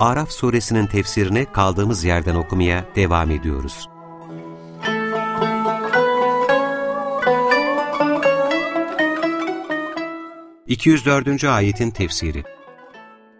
Araf suresinin tefsirini kaldığımız yerden okumaya devam ediyoruz. ...204. ayetin tefsiri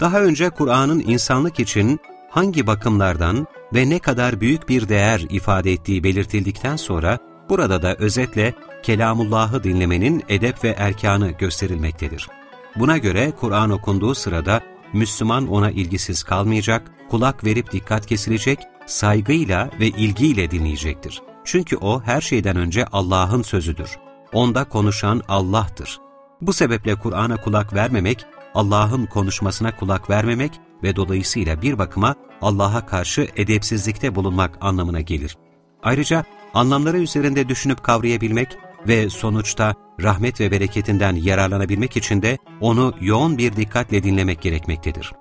Daha önce Kur'an'ın insanlık için hangi bakımlardan ve ne kadar büyük bir değer ifade ettiği belirtildikten sonra... ...burada da özetle Kelamullah'ı dinlemenin edep ve erkanı gösterilmektedir. Buna göre Kur'an okunduğu sırada Müslüman ona ilgisiz kalmayacak, kulak verip dikkat kesilecek, saygıyla ve ilgiyle dinleyecektir. Çünkü o her şeyden önce Allah'ın sözüdür. Onda konuşan Allah'tır. Bu sebeple Kur'an'a kulak vermemek, Allah'ın konuşmasına kulak vermemek ve dolayısıyla bir bakıma Allah'a karşı edepsizlikte bulunmak anlamına gelir. Ayrıca anlamları üzerinde düşünüp kavrayabilmek ve sonuçta rahmet ve bereketinden yararlanabilmek için de onu yoğun bir dikkatle dinlemek gerekmektedir.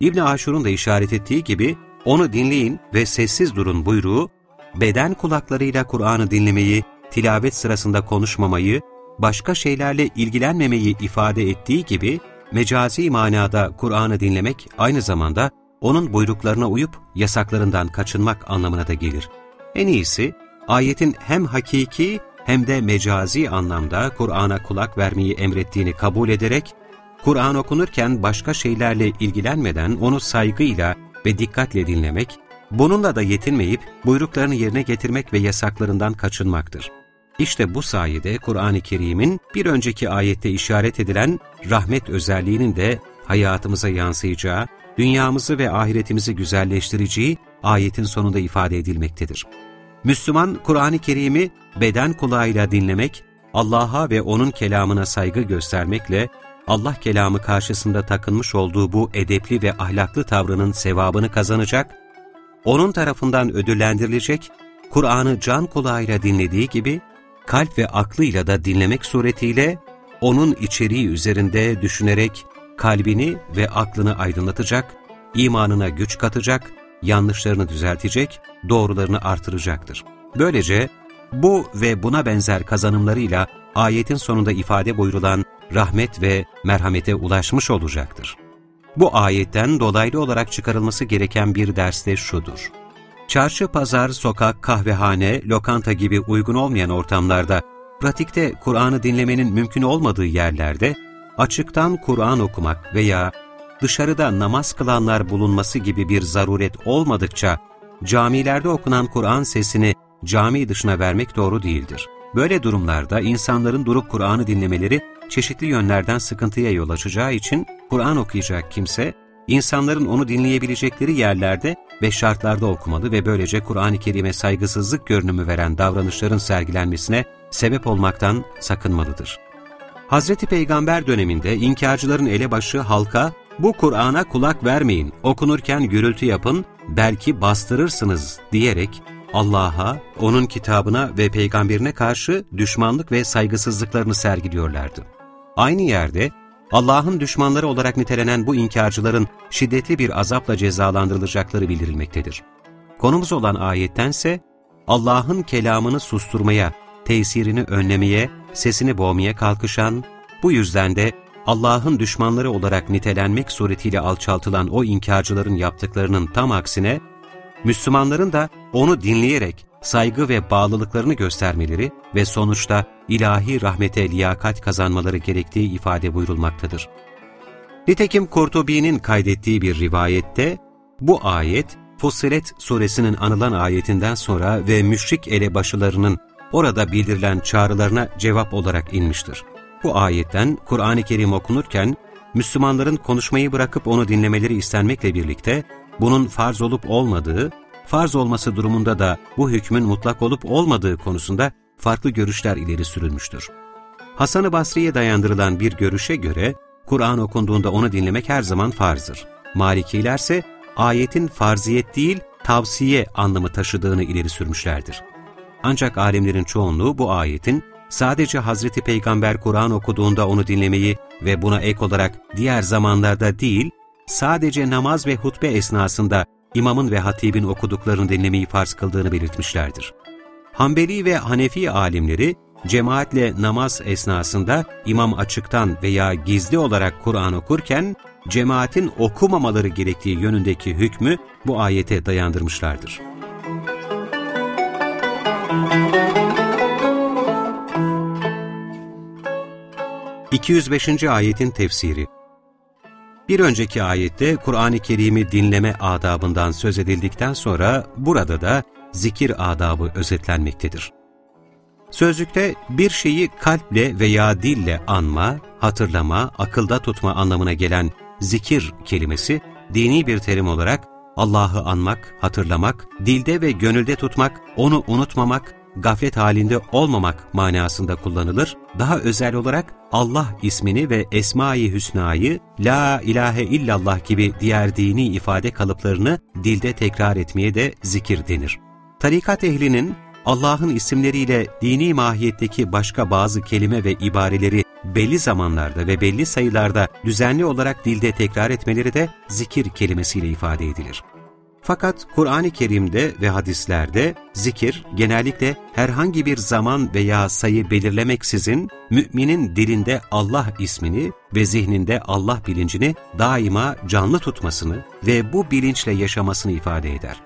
İbn Aşur'un da işaret ettiği gibi onu dinleyin ve sessiz durun buyruğu, beden kulaklarıyla Kur'an'ı dinlemeyi, tilavet sırasında konuşmamayı, başka şeylerle ilgilenmemeyi ifade ettiği gibi, mecazi manada Kur'an'ı dinlemek aynı zamanda onun buyruklarına uyup yasaklarından kaçınmak anlamına da gelir. En iyisi, ayetin hem hakiki hem de mecazi anlamda Kur'an'a kulak vermeyi emrettiğini kabul ederek, Kur'an okunurken başka şeylerle ilgilenmeden onu saygıyla ve dikkatle dinlemek, bununla da yetinmeyip buyruklarını yerine getirmek ve yasaklarından kaçınmaktır. İşte bu sayede Kur'an-ı Kerim'in bir önceki ayette işaret edilen rahmet özelliğinin de hayatımıza yansıyacağı, dünyamızı ve ahiretimizi güzelleştireceği ayetin sonunda ifade edilmektedir. Müslüman, Kur'an-ı Kerim'i beden kulağıyla dinlemek, Allah'a ve O'nun kelamına saygı göstermekle, Allah kelamı karşısında takınmış olduğu bu edepli ve ahlaklı tavrının sevabını kazanacak, O'nun tarafından ödüllendirilecek, Kur'an'ı can kulağıyla dinlediği gibi, kalp ve aklıyla da dinlemek suretiyle, O'nun içeriği üzerinde düşünerek, kalbini ve aklını aydınlatacak, imanına güç katacak, yanlışlarını düzeltecek, doğrularını artıracaktır. Böylece bu ve buna benzer kazanımlarıyla ayetin sonunda ifade buyurulan rahmet ve merhamete ulaşmış olacaktır. Bu ayetten dolaylı olarak çıkarılması gereken bir ders de şudur. Çarşı, pazar, sokak, kahvehane, lokanta gibi uygun olmayan ortamlarda, pratikte Kur'an'ı dinlemenin mümkün olmadığı yerlerde, açıktan Kur'an okumak veya dışarıda namaz kılanlar bulunması gibi bir zaruret olmadıkça, camilerde okunan Kur'an sesini cami dışına vermek doğru değildir. Böyle durumlarda insanların durup Kur'an'ı dinlemeleri çeşitli yönlerden sıkıntıya yol açacağı için Kur'an okuyacak kimse, insanların onu dinleyebilecekleri yerlerde ve şartlarda okumalı ve böylece Kur'an-ı Kerim'e saygısızlık görünümü veren davranışların sergilenmesine sebep olmaktan sakınmalıdır. Hazreti Peygamber döneminde inkarcıların elebaşı halka bu Kur'an'a kulak vermeyin, okunurken gürültü yapın, belki bastırırsınız diyerek Allah'a, O'nun kitabına ve peygamberine karşı düşmanlık ve saygısızlıklarını sergiliyorlardı. Aynı yerde Allah'ın düşmanları olarak nitelenen bu inkarcıların şiddetli bir azapla cezalandırılacakları bildirilmektedir. Konumuz olan ayettense Allah'ın kelamını susturmaya, tesirini önlemeye, sesini boğmaya kalkışan, bu yüzden de Allah'ın düşmanları olarak nitelenmek suretiyle alçaltılan o inkarcıların yaptıklarının tam aksine, Müslümanların da onu dinleyerek saygı ve bağlılıklarını göstermeleri ve sonuçta ilahi rahmete liyakat kazanmaları gerektiği ifade buyurulmaktadır. Nitekim Kurtubi'nin kaydettiği bir rivayette, bu ayet, Fussilet suresinin anılan ayetinden sonra ve müşrik elebaşılarının orada bildirilen çağrılarına cevap olarak inmiştir. Bu ayetten Kur'an-ı Kerim okunurken, Müslümanların konuşmayı bırakıp onu dinlemeleri istenmekle birlikte, bunun farz olup olmadığı, farz olması durumunda da bu hükmün mutlak olup olmadığı konusunda farklı görüşler ileri sürülmüştür. Hasan-ı Basri'ye dayandırılan bir görüşe göre, Kur'an okunduğunda onu dinlemek her zaman farzdır. Malikilerse ayetin farziyet değil, tavsiye anlamı taşıdığını ileri sürmüşlerdir. Ancak alimlerin çoğunluğu bu ayetin sadece Hazreti Peygamber Kur'an okuduğunda onu dinlemeyi ve buna ek olarak diğer zamanlarda değil, sadece namaz ve hutbe esnasında imamın ve hatibin okuduklarını dinlemeyi farz kıldığını belirtmişlerdir. Hanbeli ve Hanefi alimleri, cemaatle namaz esnasında imam açıktan veya gizli olarak Kur'an okurken, cemaatin okumamaları gerektiği yönündeki hükmü bu ayete dayandırmışlardır. 205. ayetin tefsiri Bir önceki ayette Kur'an-ı Kerim'i dinleme adabından söz edildikten sonra burada da zikir adabı özetlenmektedir. Sözlükte bir şeyi kalple veya dille anma, hatırlama, akılda tutma anlamına gelen zikir kelimesi, dini bir terim olarak Allah'ı anmak, hatırlamak, dilde ve gönülde tutmak, onu unutmamak, gaflet halinde olmamak manasında kullanılır, daha özel olarak Allah ismini ve Esma-i Hüsna'yı, La ilahe illallah gibi diğer dini ifade kalıplarını dilde tekrar etmeye de zikir denir. Tarikat ehlinin Allah'ın isimleriyle dini mahiyetteki başka bazı kelime ve ibareleri belli zamanlarda ve belli sayılarda düzenli olarak dilde tekrar etmeleri de zikir kelimesiyle ifade edilir. Fakat Kur'an-ı Kerim'de ve hadislerde zikir genellikle herhangi bir zaman veya sayı belirlemeksizin müminin dilinde Allah ismini ve zihninde Allah bilincini daima canlı tutmasını ve bu bilinçle yaşamasını ifade eder.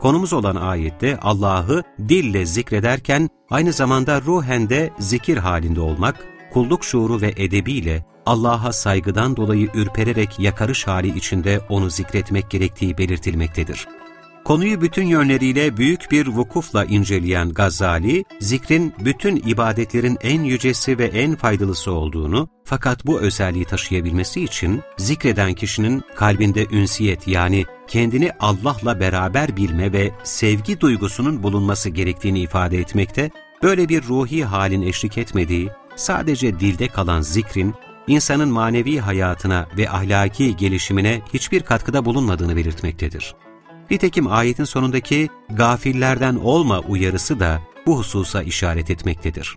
Konumuz olan ayette Allah'ı dille zikrederken aynı zamanda ruhen de zikir halinde olmak, kulluk şuuru ve edebiyle Allah'a saygıdan dolayı ürpererek yakarış hali içinde onu zikretmek gerektiği belirtilmektedir. Konuyu bütün yönleriyle büyük bir vukufla inceleyen Gazali, zikrin bütün ibadetlerin en yücesi ve en faydalısı olduğunu, fakat bu özelliği taşıyabilmesi için zikreden kişinin kalbinde ünsiyet yani kendini Allah'la beraber bilme ve sevgi duygusunun bulunması gerektiğini ifade etmekte, böyle bir ruhi halin eşlik etmediği, sadece dilde kalan zikrin, insanın manevi hayatına ve ahlaki gelişimine hiçbir katkıda bulunmadığını belirtmektedir. Nitekim ayetin sonundaki gafillerden olma uyarısı da bu hususa işaret etmektedir.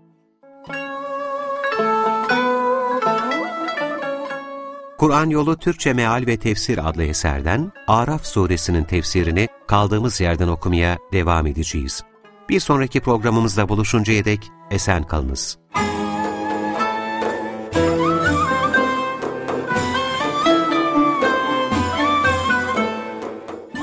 Kur'an Yolu Türkçe Meal ve Tefsir adlı eserden Araf suresinin tefsirini kaldığımız yerden okumaya devam edeceğiz. Bir sonraki programımızda buluşuncaya dek esen kalınız.